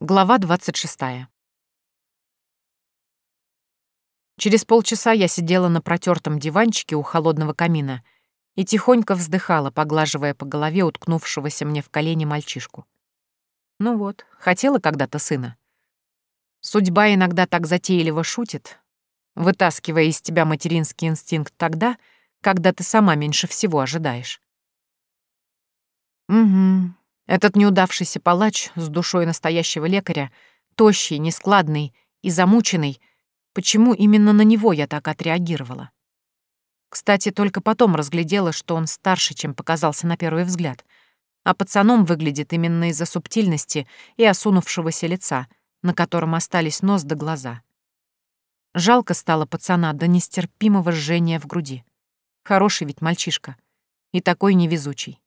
Глава 26. Через полчаса я сидела на протертом диванчике у холодного камина и тихонько вздыхала, поглаживая по голове уткнувшегося мне в колени мальчишку. Ну вот, хотела когда-то сына. Судьба иногда так затейливо шутит, вытаскивая из тебя материнский инстинкт тогда, когда ты сама меньше всего ожидаешь. Угу, этот неудавшийся палач с душой настоящего лекаря, тощий, нескладный и замученный, почему именно на него я так отреагировала? Кстати, только потом разглядела, что он старше, чем показался на первый взгляд, а пацаном выглядит именно из-за субтильности и осунувшегося лица, на котором остались нос да глаза. Жалко стало пацана до нестерпимого жжения в груди. Хороший ведь мальчишка. И такой невезучий.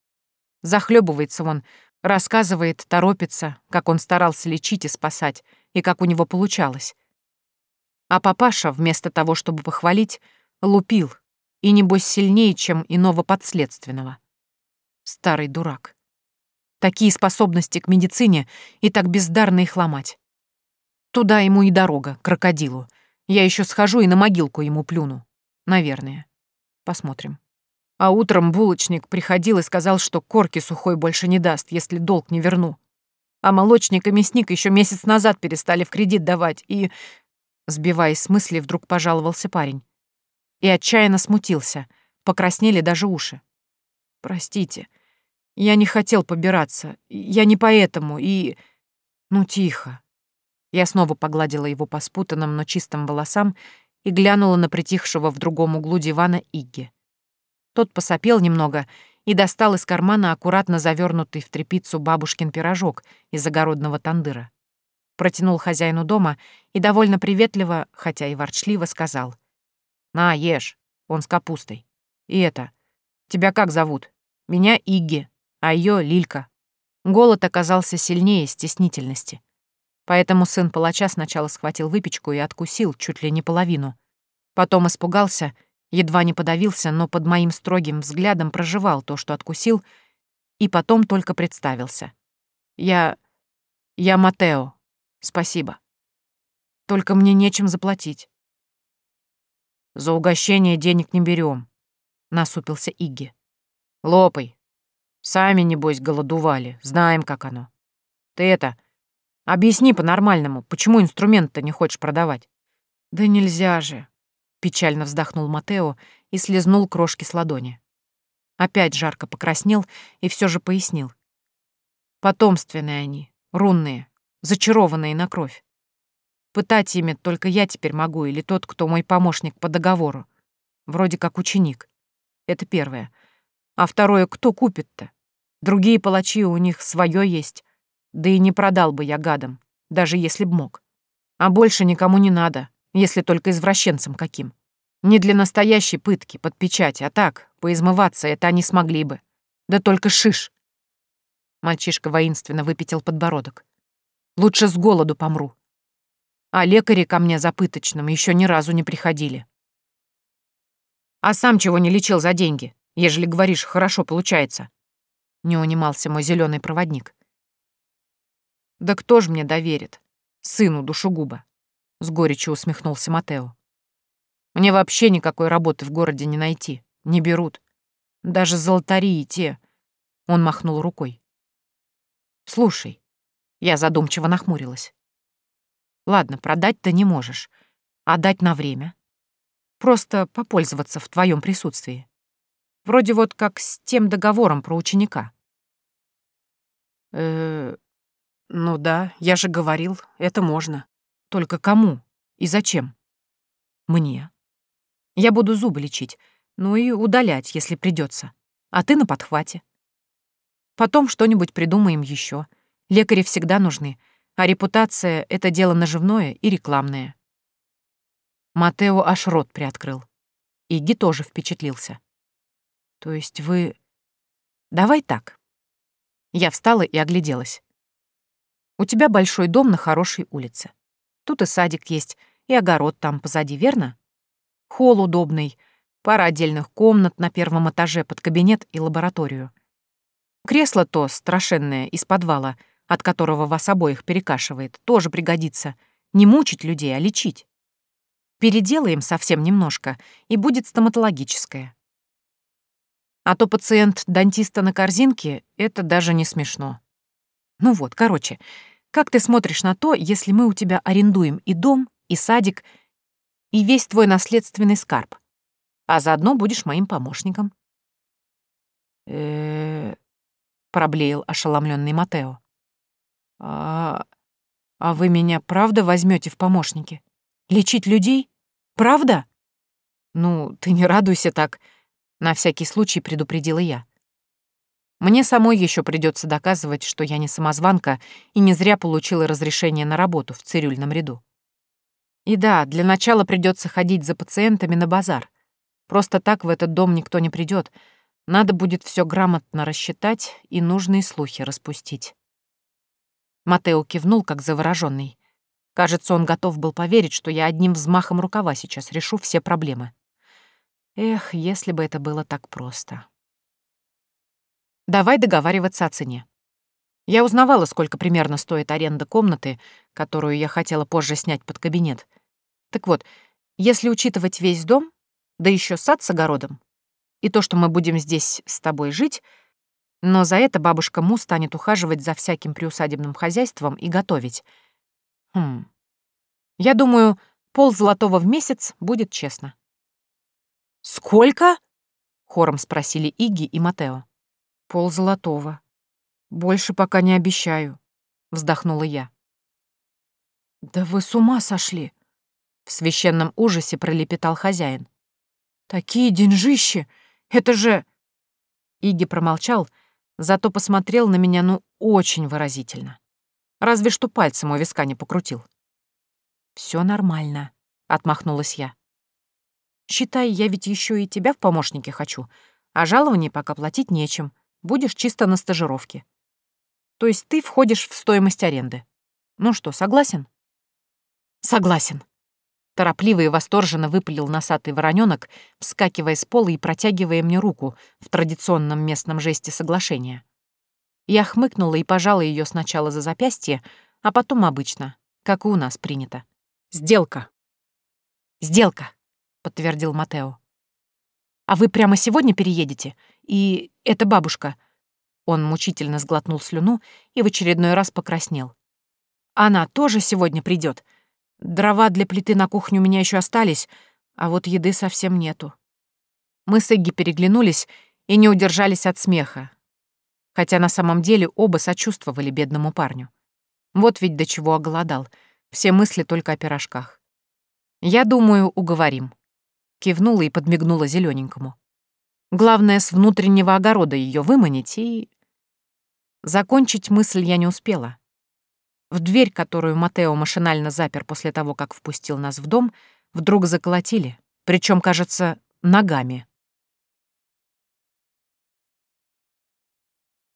Захлебывается он, Рассказывает, торопится, как он старался лечить и спасать, и как у него получалось. А папаша, вместо того, чтобы похвалить, лупил, и небось сильнее, чем иного подследственного. Старый дурак. Такие способности к медицине и так бездарно их ломать. Туда ему и дорога, крокодилу. Я еще схожу и на могилку ему плюну. Наверное. Посмотрим. А утром булочник приходил и сказал, что корки сухой больше не даст, если долг не верну. А молочник и мясник еще месяц назад перестали в кредит давать, и... Сбиваясь с мысли, вдруг пожаловался парень. И отчаянно смутился. Покраснели даже уши. «Простите, я не хотел побираться. Я не поэтому, и... Ну, тихо». Я снова погладила его по спутанным, но чистым волосам и глянула на притихшего в другом углу дивана Игги. Тот посопел немного и достал из кармана аккуратно завернутый в тряпицу бабушкин пирожок из огородного тандыра. Протянул хозяину дома и довольно приветливо, хотя и ворчливо, сказал. «На, ешь, он с капустой. И это, тебя как зовут? Меня Игги, а ее Лилька». Голод оказался сильнее стеснительности. Поэтому сын палача сначала схватил выпечку и откусил чуть ли не половину. Потом испугался — Едва не подавился, но под моим строгим взглядом проживал то, что откусил, и потом только представился. «Я... я Матео. Спасибо. Только мне нечем заплатить». «За угощение денег не берем, насупился Игги. «Лопай. Сами, небось, голодували. Знаем, как оно. Ты это... Объясни по-нормальному, почему инструмент-то не хочешь продавать?» «Да нельзя же. Печально вздохнул Матео и слезнул крошки с ладони. Опять жарко покраснел и все же пояснил. Потомственные они, рунные, зачарованные на кровь. Пытать ими только я теперь могу или тот, кто мой помощник по договору. Вроде как ученик. Это первое. А второе, кто купит-то? Другие палачи у них свое есть. Да и не продал бы я гадам, даже если б мог. А больше никому не надо, если только извращенцем каким. Не для настоящей пытки, под печать, а так, поизмываться это они смогли бы. Да только шиш. Мальчишка воинственно выпятил подбородок. Лучше с голоду помру. А лекари ко мне за пыточным еще ни разу не приходили. А сам чего не лечил за деньги, ежели говоришь, хорошо получается? Не унимался мой зеленый проводник. Да кто ж мне доверит? Сыну душегуба. С горечью усмехнулся Матео. Мне вообще никакой работы в городе не найти. Не берут. Даже золотари и те. Он махнул рукой. Слушай, я задумчиво нахмурилась. Ладно, продать-то не можешь. А дать на время? Просто попользоваться в твоем присутствии. Вроде вот как с тем договором про ученика. Э, -э ну да, я же говорил, это можно. Только кому и зачем? Мне. Я буду зубы лечить, ну и удалять, если придется. А ты на подхвате. Потом что-нибудь придумаем еще. Лекари всегда нужны, а репутация — это дело наживное и рекламное. Матео аж рот приоткрыл. Иги тоже впечатлился. То есть вы... Давай так. Я встала и огляделась. У тебя большой дом на хорошей улице. Тут и садик есть, и огород там позади, верно? Холл удобный, пара отдельных комнат на первом этаже под кабинет и лабораторию. Кресло то страшенное из подвала, от которого вас обоих перекашивает, тоже пригодится. Не мучить людей, а лечить. Переделаем совсем немножко, и будет стоматологическое. А то пациент дантиста на корзинке — это даже не смешно. Ну вот, короче, как ты смотришь на то, если мы у тебя арендуем и дом, и садик, и весь твой наследственный скарб, а заодно будешь моим помощником? э проблеял ошеломленный Матео. «А... а вы меня правда возьмете в помощники? Лечить людей? Правда?» «Ну, ты не радуйся так», — на всякий случай предупредила я. Мне самой еще придется доказывать, что я не самозванка и не зря получила разрешение на работу в цирюльном ряду. И да, для начала придется ходить за пациентами на базар. Просто так в этот дом никто не придет. Надо будет все грамотно рассчитать и нужные слухи распустить. Матео кивнул, как завороженный. Кажется, он готов был поверить, что я одним взмахом рукава сейчас решу все проблемы. Эх, если бы это было так просто. Давай договариваться о цене. Я узнавала, сколько примерно стоит аренда комнаты, которую я хотела позже снять под кабинет. Так вот, если учитывать весь дом, да еще сад с огородом, и то, что мы будем здесь с тобой жить, но за это бабушка Му станет ухаживать за всяким приусадебным хозяйством и готовить. Хм. Я думаю, пол золотого в месяц будет честно. «Сколько?» — хором спросили Иги и Матео. «Пол золотого. Больше пока не обещаю», — вздохнула я. «Да вы с ума сошли!» — в священном ужасе пролепетал хозяин. «Такие деньжищи! Это же...» Иги промолчал, зато посмотрел на меня, ну, очень выразительно. Разве что пальцем у виска не покрутил. Все нормально», — отмахнулась я. «Считай, я ведь еще и тебя в помощнике хочу, а жалование пока платить нечем, будешь чисто на стажировке. То есть ты входишь в стоимость аренды. Ну что, согласен?» «Согласен», Торопливо и восторженно выпалил носатый вороненок, вскакивая с пола и протягивая мне руку в традиционном местном жесте соглашения. Я хмыкнула и пожала ее сначала за запястье, а потом обычно, как и у нас принято. «Сделка». «Сделка», — подтвердил Матео. «А вы прямо сегодня переедете? И это бабушка». Он мучительно сглотнул слюну и в очередной раз покраснел. «Она тоже сегодня придет. Дрова для плиты на кухню у меня еще остались, а вот еды совсем нету. Мы с Эгги переглянулись и не удержались от смеха, хотя на самом деле оба сочувствовали бедному парню. Вот ведь до чего оголодал. Все мысли только о пирожках. «Я думаю, уговорим», — кивнула и подмигнула зелененькому. Главное, с внутреннего огорода ее выманить и... Закончить мысль я не успела. В дверь, которую Матео машинально запер после того, как впустил нас в дом, вдруг заколотили, причем, кажется, ногами.